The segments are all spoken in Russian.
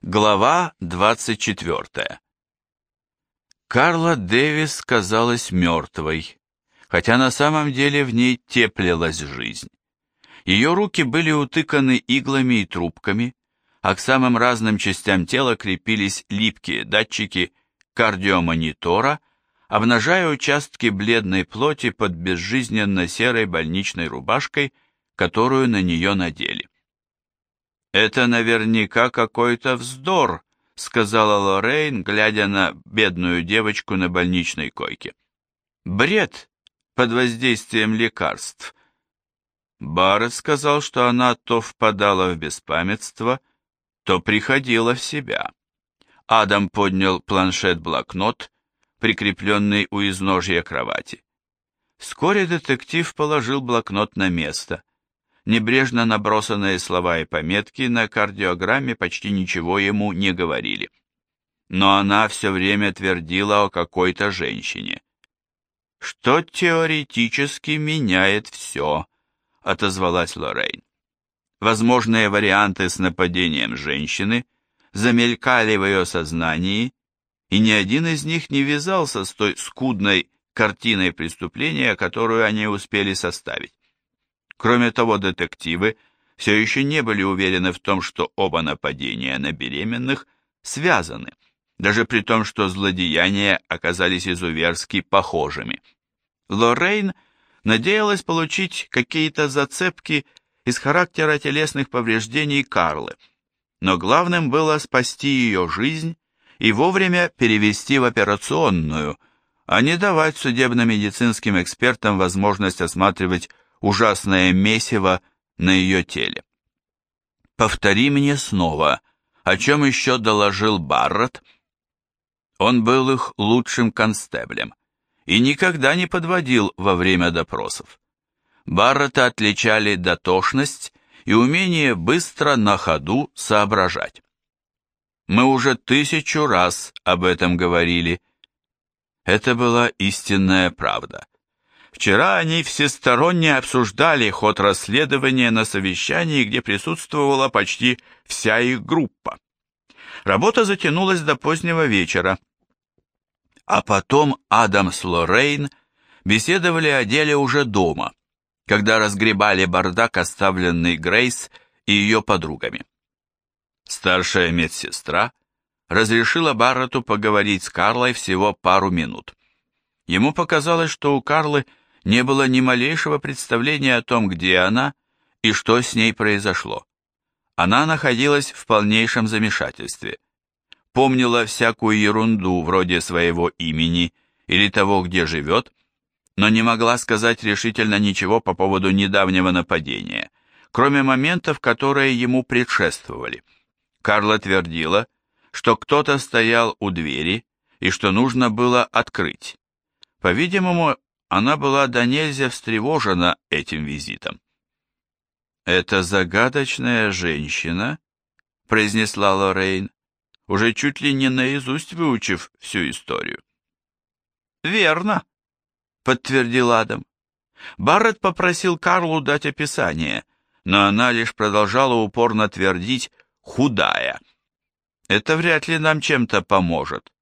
Глава 24 Карла Дэвис казалась мертвой, хотя на самом деле в ней теплилась жизнь. Ее руки были утыканы иглами и трубками, а к самым разным частям тела крепились липкие датчики кардиомонитора, обнажая участки бледной плоти под безжизненно серой больничной рубашкой, которую на нее надели. «Это наверняка какой-то вздор», — сказала Лоррейн, глядя на бедную девочку на больничной койке. «Бред под воздействием лекарств». Барретт сказал, что она то впадала в беспамятство, то приходила в себя. Адам поднял планшет-блокнот, прикрепленный у изножья кровати. Вскоре детектив положил блокнот на место. Небрежно набросанные слова и пометки на кардиограмме почти ничего ему не говорили. Но она все время твердила о какой-то женщине. «Что теоретически меняет все», — отозвалась Лоррейн. Возможные варианты с нападением женщины замелькали в ее сознании, и ни один из них не вязался с той скудной картиной преступления, которую они успели составить. Кроме того, детективы все еще не были уверены в том, что оба нападения на беременных связаны, даже при том, что злодеяния оказались изуверски похожими. Лоррейн надеялась получить какие-то зацепки из характера телесных повреждений Карлы, но главным было спасти ее жизнь и вовремя перевести в операционную, а не давать судебно-медицинским экспертам возможность осматривать ужасное месиво на ее теле. «Повтори мне снова, о чем еще доложил Барретт?» Он был их лучшим констеблем и никогда не подводил во время допросов. Баррета отличали дотошность и умение быстро на ходу соображать. Мы уже тысячу раз об этом говорили. Это была истинная правда. Вчера они всесторонне обсуждали ход расследования на совещании, где присутствовала почти вся их группа. Работа затянулась до позднего вечера. А потом Адам с Лоррейн беседовали о деле уже дома, когда разгребали бардак, оставленный Грейс и ее подругами. Старшая медсестра разрешила Барретту поговорить с Карлой всего пару минут. Ему показалось, что у Карлы не было ни малейшего представления о том, где она и что с ней произошло. Она находилась в полнейшем замешательстве. Помнила всякую ерунду вроде своего имени или того, где живет, но не могла сказать решительно ничего по поводу недавнего нападения, кроме моментов, которые ему предшествовали. Карла твердила, что кто-то стоял у двери и что нужно было открыть. По-видимому, она была до нельзя встревожена этим визитом. «Это загадочная женщина», — произнесла Лоррейн, уже чуть ли не наизусть выучив всю историю. «Верно», подтвердил Адам. Барретт попросил Карлу дать описание, но она лишь продолжала упорно твердить «худая». Это вряд ли нам чем-то поможет.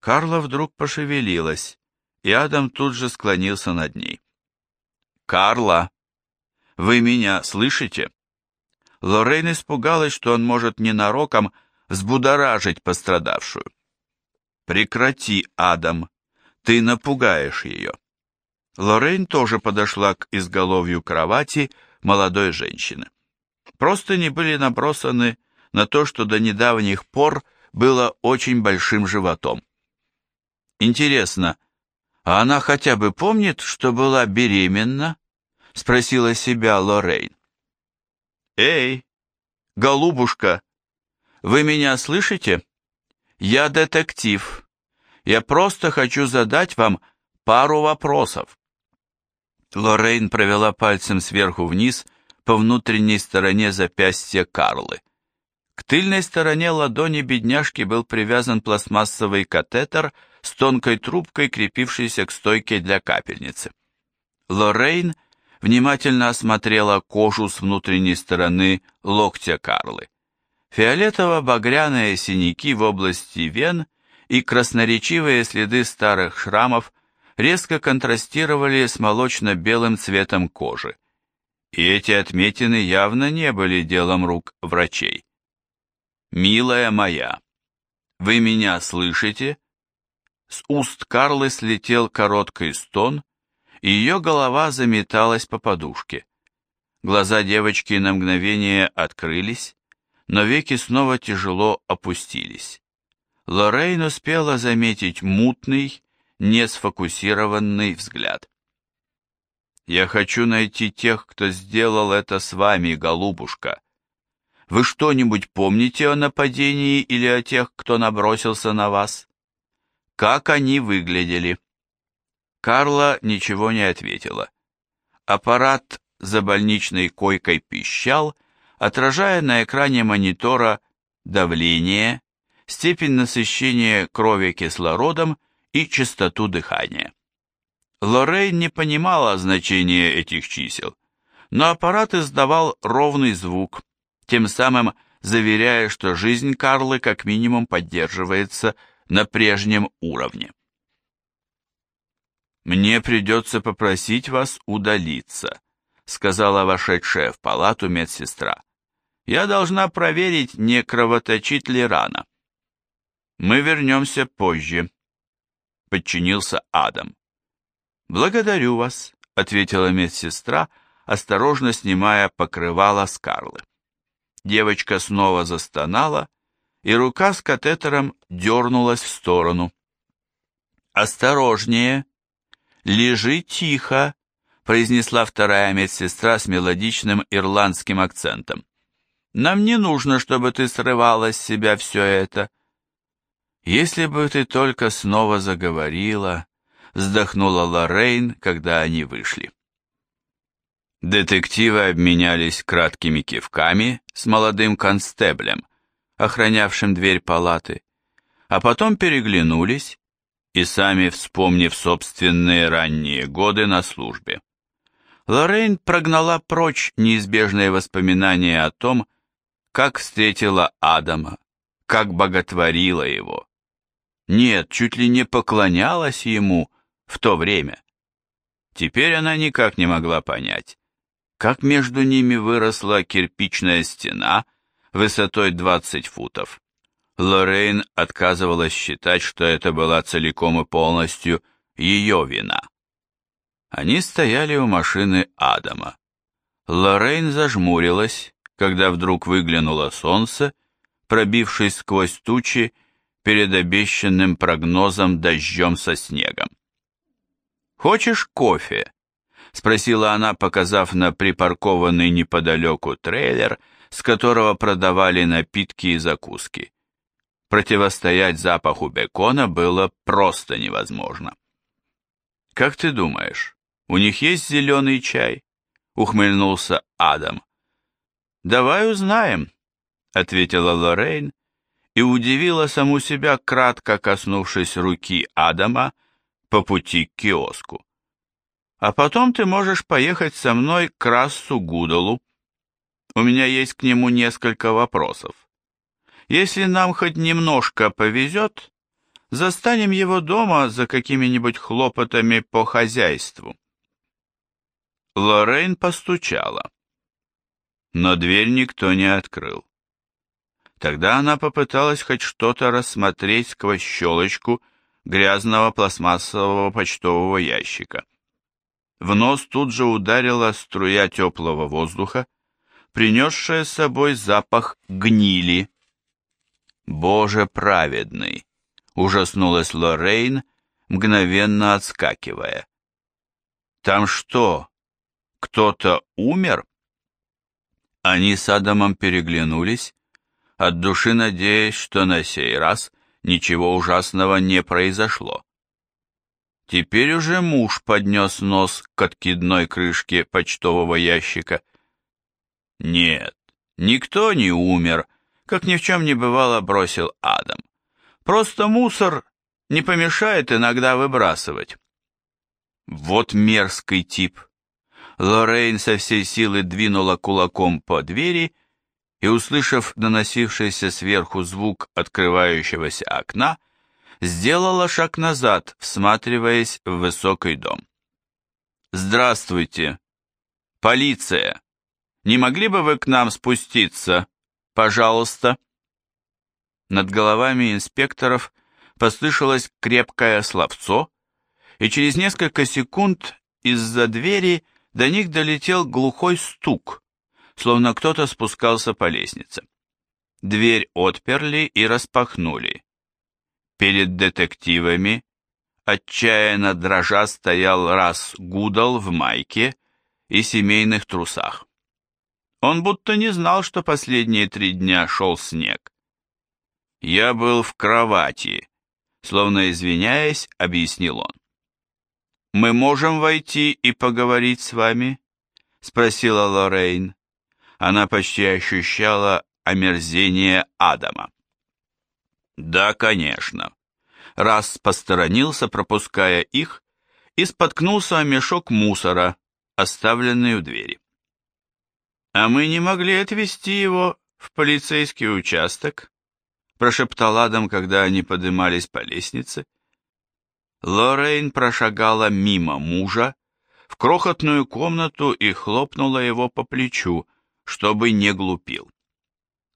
Карла вдруг пошевелилась, и Адам тут же склонился над ней. «Карла, вы меня слышите?» Лоррейн испугалась, что он может ненароком взбудоражить пострадавшую. «Прекрати, Адам», ты напугаешь ее. Лоррейн тоже подошла к изголовью кровати молодой женщины. Простыни были набросаны на то, что до недавних пор было очень большим животом. Интересно, а она хотя бы помнит, что была беременна? Спросила себя Лоррейн. Эй, голубушка, вы меня слышите? Я детектив. Я просто хочу задать вам пару вопросов. Лоррейн провела пальцем сверху вниз по внутренней стороне запястья Карлы. К тыльной стороне ладони бедняжки был привязан пластмассовый катетер с тонкой трубкой, крепившейся к стойке для капельницы. Лоррейн внимательно осмотрела кожу с внутренней стороны локтя Карлы. Фиолетово-багряные синяки в области вен и красноречивые следы старых шрамов резко контрастировали с молочно-белым цветом кожи. И эти отметины явно не были делом рук врачей. «Милая моя, вы меня слышите?» С уст Карлы слетел короткий стон, и ее голова заметалась по подушке. Глаза девочки на мгновение открылись, но веки снова тяжело опустились. Лоррейн успела заметить мутный, несфокусированный взгляд. «Я хочу найти тех, кто сделал это с вами, голубушка. Вы что-нибудь помните о нападении или о тех, кто набросился на вас? Как они выглядели?» Карла ничего не ответила. Аппарат за больничной койкой пищал, отражая на экране монитора давление, степень насыщения крови кислородом и частоту дыхания. Лоррейн не понимала значения этих чисел, но аппарат издавал ровный звук, тем самым заверяя, что жизнь Карлы как минимум поддерживается на прежнем уровне. «Мне придется попросить вас удалиться», сказала вошедшая в палату медсестра. «Я должна проверить, не кровоточит ли рана». «Мы вернемся позже», — подчинился Адам. «Благодарю вас», — ответила медсестра, осторожно снимая покрывало с Карлы. Девочка снова застонала, и рука с катетером дернулась в сторону. «Осторожнее! Лежи тихо!» произнесла вторая медсестра с мелодичным ирландским акцентом. «Нам не нужно, чтобы ты срывала с себя все это». «Если бы ты только снова заговорила», — вздохнула Лоррейн, когда они вышли. Детективы обменялись краткими кивками с молодым констеблем, охранявшим дверь палаты, а потом переглянулись и сами, вспомнив собственные ранние годы на службе. Лоррейн прогнала прочь неизбежные воспоминания о том, как встретила Адама, как боготворила его. Нет, чуть ли не поклонялась ему в то время. Теперь она никак не могла понять, как между ними выросла кирпичная стена высотой 20 футов. Лоррейн отказывалась считать, что это была целиком и полностью ее вина. Они стояли у машины Адама. Лоррейн зажмурилась, когда вдруг выглянуло солнце, пробившись сквозь тучи перед обещанным прогнозом дождем со снегом. «Хочешь кофе?» — спросила она, показав на припаркованный неподалеку трейлер, с которого продавали напитки и закуски. Противостоять запаху бекона было просто невозможно. «Как ты думаешь, у них есть зеленый чай?» — ухмыльнулся Адам. «Давай узнаем», — ответила Лоррейн и удивила саму себя, кратко коснувшись руки Адама по пути к киоску. «А потом ты можешь поехать со мной к Рассу Гудалу. У меня есть к нему несколько вопросов. Если нам хоть немножко повезет, застанем его дома за какими-нибудь хлопотами по хозяйству». Лоррейн постучала. Но дверь никто не открыл. Тогда она попыталась хоть что-то рассмотреть сквозь щелочку грязного пластмассового почтового ящика. В нос тут же ударила струя теплого воздуха, принесшая с собой запах гнили. «Боже праведный!» — ужаснулась Лоррейн, мгновенно отскакивая. «Там что, кто-то умер? Они с Адамом переглянулись, от души надеясь, что на сей раз ничего ужасного не произошло. Теперь уже муж поднес нос к откидной крышке почтового ящика. Нет, никто не умер, как ни в чем не бывало бросил Адам. Просто мусор не помешает иногда выбрасывать. Вот мерзкий тип. Лоррейн со всей силы двинула кулаком по двери и, услышав доносившийся сверху звук открывающегося окна, сделала шаг назад, всматриваясь в высокий дом. «Здравствуйте! Полиция! Не могли бы вы к нам спуститься? Пожалуйста!» Над головами инспекторов послышалось крепкое словцо, и через несколько секунд из-за двери до них долетел глухой стук, словно кто-то спускался по лестнице. Дверь отперли и распахнули. Перед детективами, отчаянно дрожа, стоял раз Гудал в майке и семейных трусах. Он будто не знал, что последние три дня шел снег. «Я был в кровати», словно извиняясь, объяснил он. «Мы можем войти и поговорить с вами?» — спросила Лоррейн. Она почти ощущала омерзение Адама. «Да, конечно». Раз посторонился, пропуская их, и споткнулся о мешок мусора, оставленный у двери. «А мы не могли отвезти его в полицейский участок?» прошептал Адам, когда они поднимались по лестнице. Лоррейн прошагала мимо мужа в крохотную комнату и хлопнула его по плечу, чтобы не глупил.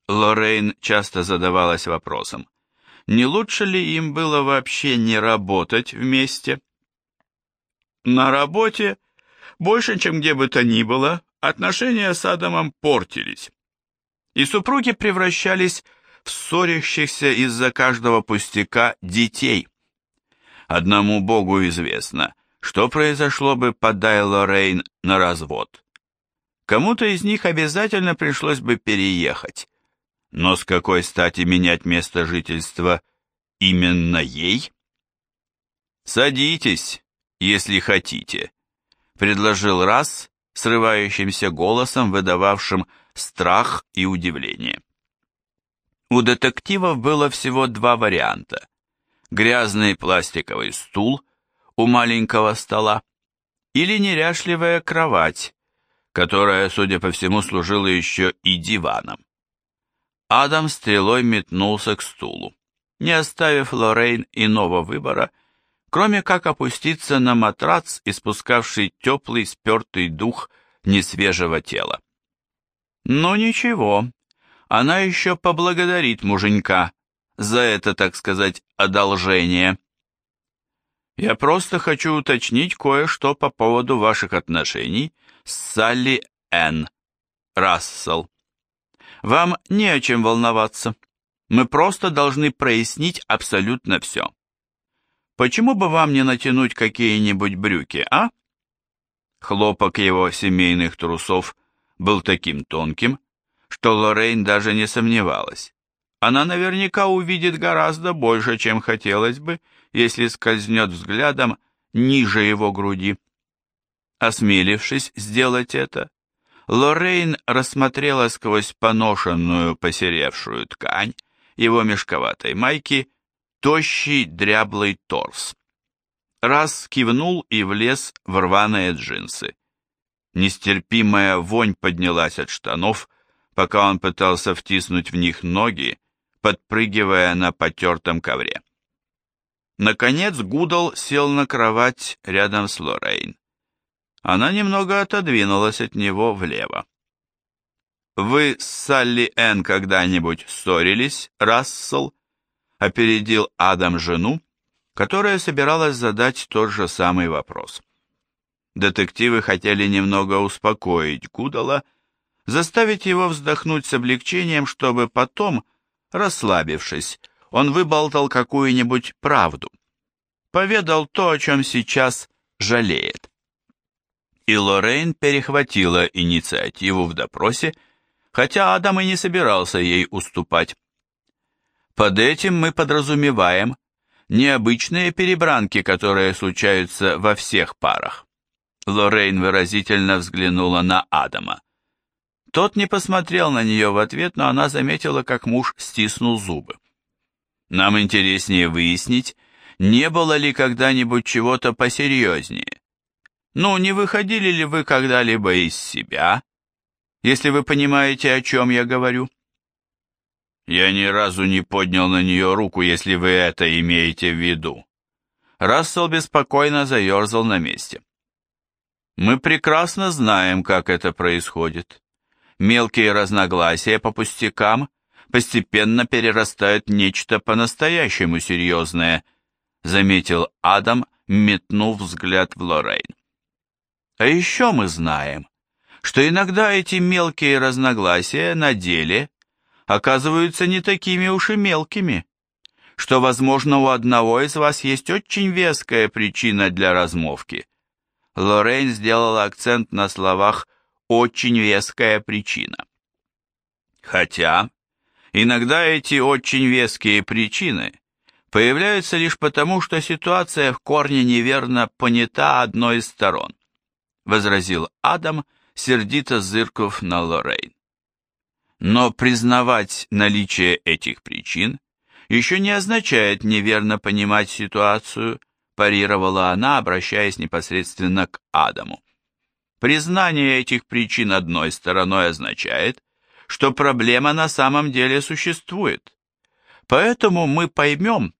Лоррейн часто задавалась вопросом, не лучше ли им было вообще не работать вместе? На работе, больше, чем где бы то ни было, отношения с Адамом портились, и супруги превращались в ссорящихся из-за каждого пустяка детей. Одному Богу известно, что произошло бы, подай Лоррейн на развод. Кому-то из них обязательно пришлось бы переехать. Но с какой стати менять место жительства именно ей? «Садитесь, если хотите», — предложил раз срывающимся голосом, выдававшим страх и удивление. У детективов было всего два варианта грязный пластиковый стул у маленького стола или неряшливая кровать, которая, судя по всему, служила еще и диваном. Адам стрелой метнулся к стулу, не оставив Лоррейн иного выбора, кроме как опуститься на матрац, испускавший теплый спертый дух несвежего тела. Но ничего, она еще поблагодарит муженька за это, так сказать, одолжение. Я просто хочу уточнить кое-что по поводу ваших отношений с Салли Н. Рассел. Вам не о чем волноваться. Мы просто должны прояснить абсолютно все. Почему бы вам не натянуть какие-нибудь брюки, а? Хлопок его семейных трусов был таким тонким, что Лоррейн даже не сомневалась. Она наверняка увидит гораздо больше, чем хотелось бы, если скользнет взглядом ниже его груди. Осмелившись сделать это, Лоррейн рассмотрела сквозь поношенную, посеревшую ткань его мешковатой майки тощий дряблый торс. Раз кивнул и влез в рваные джинсы. Нестерпимая вонь поднялась от штанов, пока он пытался втиснуть в них ноги, подпрыгивая на потертом ковре. Наконец Гудал сел на кровать рядом с Лоррейн. Она немного отодвинулась от него влево. «Вы с Салли Энн когда-нибудь ссорились, Рассел?» Опередил Адам жену, которая собиралась задать тот же самый вопрос. Детективы хотели немного успокоить Гудала, заставить его вздохнуть с облегчением, чтобы потом Расслабившись, он выболтал какую-нибудь правду. Поведал то, о чем сейчас жалеет. И Лоррейн перехватила инициативу в допросе, хотя Адам и не собирался ей уступать. Под этим мы подразумеваем необычные перебранки, которые случаются во всех парах. Лоррейн выразительно взглянула на Адама. Тот не посмотрел на нее в ответ, но она заметила, как муж стиснул зубы. Нам интереснее выяснить, не было ли когда-нибудь чего-то посерьезнее. Ну, не выходили ли вы когда-либо из себя? если вы понимаете, о чем я говорю. Я ни разу не поднял на нее руку, если вы это имеете в виду. Рассел беспокойно заерзал на месте. Мы прекрасно знаем, как это происходит. Мелкие разногласия по пустякам постепенно перерастают в нечто по-настоящему серьезное, заметил Адам, метнув взгляд в Лоррейн. А еще мы знаем, что иногда эти мелкие разногласия на деле оказываются не такими уж и мелкими, что, возможно, у одного из вас есть очень веская причина для размовки. Лоррейн сделала акцент на словах «очень веская причина». Хотя, иногда эти очень веские причины появляются лишь потому, что ситуация в корне неверно понята одной из сторон, возразил Адам, сердито зырков на Лоррейн. Но признавать наличие этих причин еще не означает неверно понимать ситуацию, парировала она, обращаясь непосредственно к Адаму. Признание этих причин одной стороной означает, что проблема на самом деле существует. Поэтому мы поймем,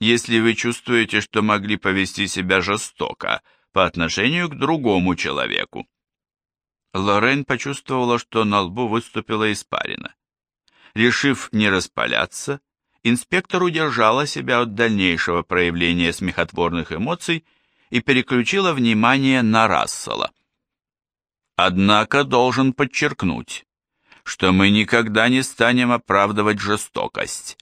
если вы чувствуете, что могли повести себя жестоко по отношению к другому человеку. Лорен почувствовала, что на лбу выступила испарина. Решив не распаляться, инспектор удержала себя от дальнейшего проявления смехотворных эмоций и переключила внимание на Рассела. Однако должен подчеркнуть, что мы никогда не станем оправдывать жестокость.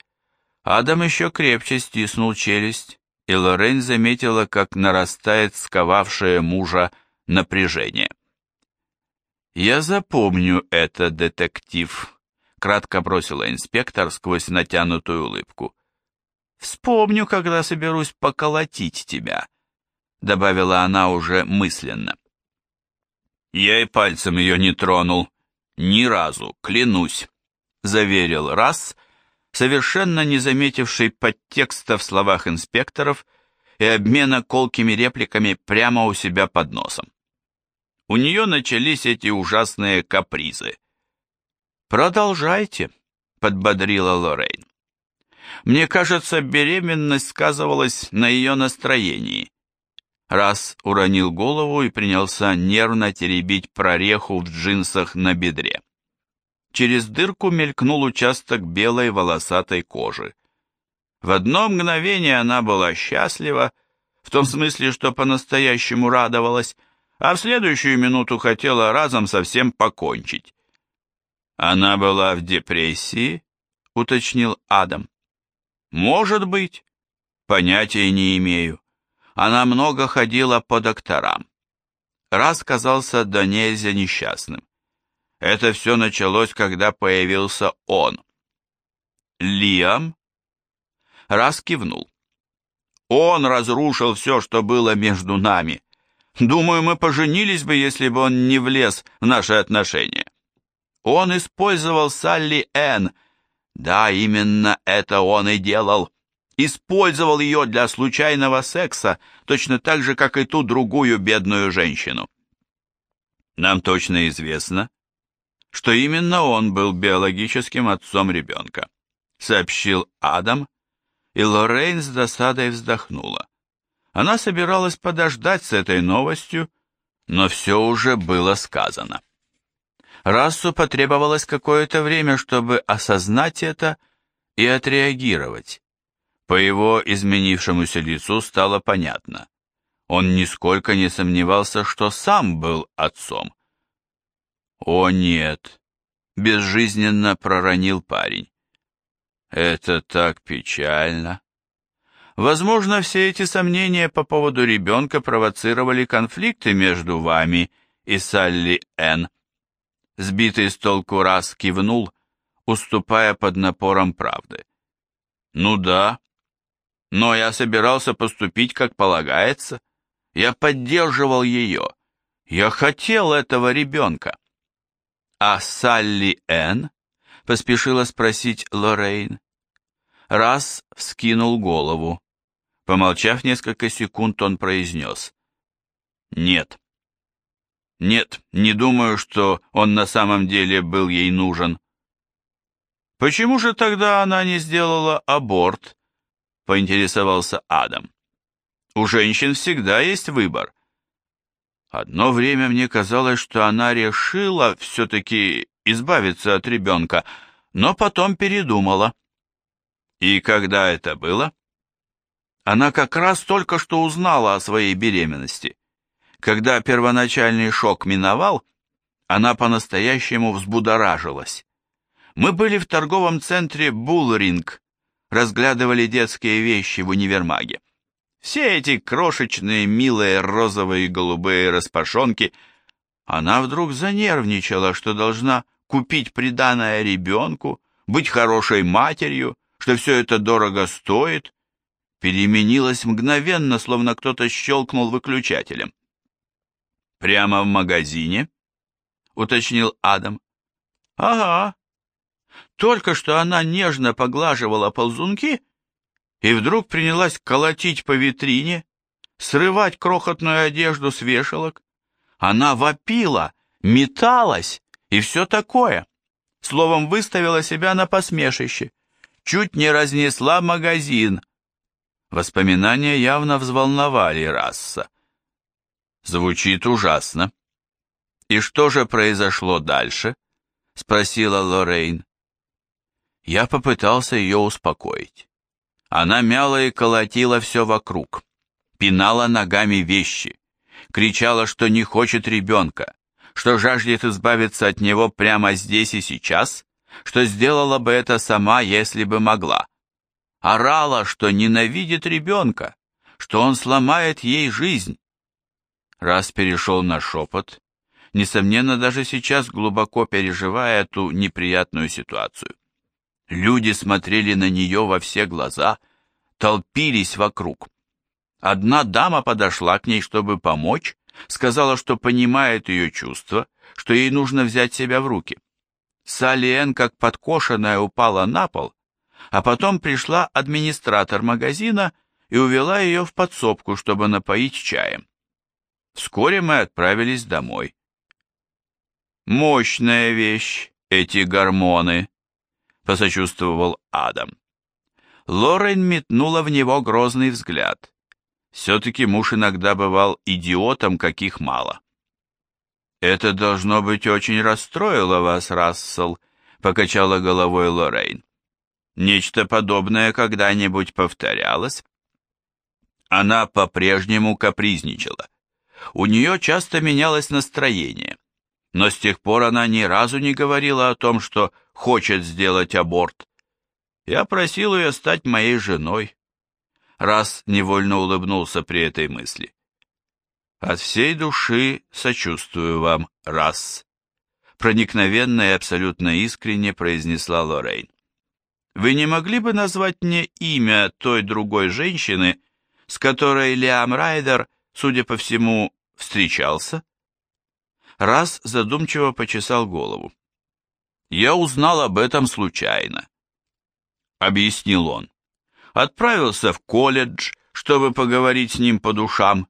Адам еще крепче стиснул челюсть, и Лорен заметила, как нарастает сковавшее мужа напряжение. «Я запомню это, детектив», кратко бросила инспектор сквозь натянутую улыбку. «Вспомню, когда соберусь поколотить тебя», — добавила она уже мысленно. «Я и пальцем ее не тронул. Ни разу, клянусь», — заверил раз, совершенно не заметивший подтекста в словах инспекторов и обмена колкими репликами прямо у себя под носом. У нее начались эти ужасные капризы. «Продолжайте», — подбодрила Лоррейн. «Мне кажется, беременность сказывалась на ее настроении». Раз уронил голову и принялся нервно теребить прореху в джинсах на бедре. Через дырку мелькнул участок белой волосатой кожи. В одно мгновение она была счастлива, в том смысле, что по-настоящему радовалась, а в следующую минуту хотела разом совсем покончить. Она была в депрессии, уточнил Адам. Может быть. Понятия не имею. Она много ходила по докторам. Раз казался до нельзя несчастным. Это все началось, когда появился он. Лиам? Раз кивнул. Он разрушил все, что было между нами. Думаю, мы поженились бы, если бы он не влез в наши отношения. Он использовал Салли Энн. Да, именно это он и делал. Использовал ее для случайного секса, точно так же, как и ту другую бедную женщину. Нам точно известно, что именно он был биологическим отцом ребенка, сообщил Адам, и Лоррейн с досадой вздохнула. Она собиралась подождать с этой новостью, но все уже было сказано. Рассу потребовалось какое-то время, чтобы осознать это и отреагировать. По его изменившемуся лицу стало понятно. Он нисколько не сомневался, что сам был отцом. «О нет!» — безжизненно проронил парень. «Это так печально!» Возможно, все эти сомнения по поводу ребенка провоцировали конфликты между вами и Салли Энн. Сбитый с толку раз кивнул, уступая под напором правды. «Ну да, но я собирался поступить, как полагается. Я поддерживал ее. Я хотел этого ребенка». «А Салли Энн?» — поспешила спросить Лоррейн. Раз вскинул голову. Помолчав несколько секунд, он произнес. «Нет». Нет, не думаю, что он на самом деле был ей нужен. Почему же тогда она не сделала аборт? Поинтересовался Адам. У женщин всегда есть выбор. Одно время мне казалось, что она решила все-таки избавиться от ребенка, но потом передумала. И когда это было? Она как раз только что узнала о своей беременности. Когда первоначальный шок миновал, она по-настоящему взбудоражилась. Мы были в торговом центре «Буллринг», разглядывали детские вещи в универмаге. Все эти крошечные, милые розовые и голубые распашонки. Она вдруг занервничала, что должна купить приданое ребенку, быть хорошей матерью, что все это дорого стоит, переменилась мгновенно, словно кто-то щелкнул выключателем. «Прямо в магазине?» — уточнил Адам. «Ага. Только что она нежно поглаживала ползунки и вдруг принялась колотить по витрине, срывать крохотную одежду с вешалок. Она вопила, металась и все такое. Словом, выставила себя на посмешище. Чуть не разнесла магазин, Воспоминания явно взволновали Расса. Звучит ужасно. И что же произошло дальше? Спросила Лоррейн. Я попытался ее успокоить. Она мяла и колотила все вокруг, пинала ногами вещи, кричала, что не хочет ребенка, что жаждет избавиться от него прямо здесь и сейчас, что сделала бы это сама, если бы могла орала, что ненавидит ребенка, что он сломает ей жизнь. Раз перешел на шепот, несомненно, даже сейчас глубоко переживая эту неприятную ситуацию. Люди смотрели на нее во все глаза, толпились вокруг. Одна дама подошла к ней, чтобы помочь, сказала, что понимает ее чувства, что ей нужно взять себя в руки. Салиен, как подкошенная, упала на пол, а потом пришла администратор магазина и увела ее в подсобку, чтобы напоить чаем. Вскоре мы отправились домой. «Мощная вещь, эти гормоны», — посочувствовал Адам. Лорен метнула в него грозный взгляд. Все-таки муж иногда бывал идиотом, каких мало. «Это должно быть очень расстроило вас, Рассел», — покачала головой Лоррейн. Нечто подобное когда-нибудь повторялось? Она по-прежнему капризничала. У нее часто менялось настроение, но с тех пор она ни разу не говорила о том, что хочет сделать аборт. Я просил ее стать моей женой. Раз невольно улыбнулся при этой мысли. От всей души сочувствую вам, раз. Проникновенно и абсолютно искренне произнесла Лоррейн. Вы не могли бы назвать мне имя той другой женщины, с которой Лиам Райдер, судя по всему, встречался? Раз задумчиво почесал голову. Я узнал об этом случайно. Объяснил он. Отправился в колледж, чтобы поговорить с ним по душам,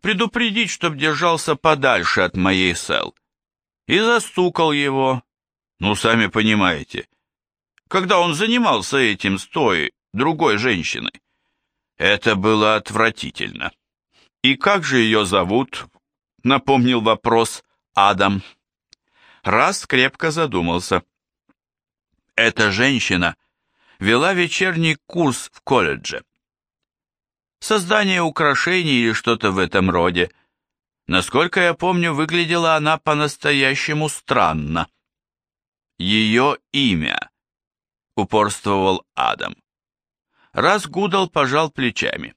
предупредить, чтоб держался подальше от моей сел. И застукал его. Ну, сами понимаете, когда он занимался этим с той, другой женщиной. Это было отвратительно. «И как же ее зовут?» — напомнил вопрос Адам. Раз крепко задумался. Эта женщина вела вечерний курс в колледже. Создание украшений или что-то в этом роде. Насколько я помню, выглядела она по-настоящему странно. Ее имя упорствовал Адам. Раз Гудал пожал плечами.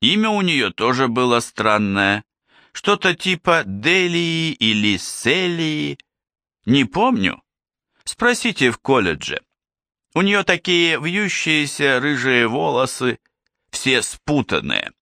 Имя у нее тоже было странное, что-то типа Делии или Селии, не помню. Спросите в колледже. У нее такие вьющиеся рыжие волосы, все спутанные.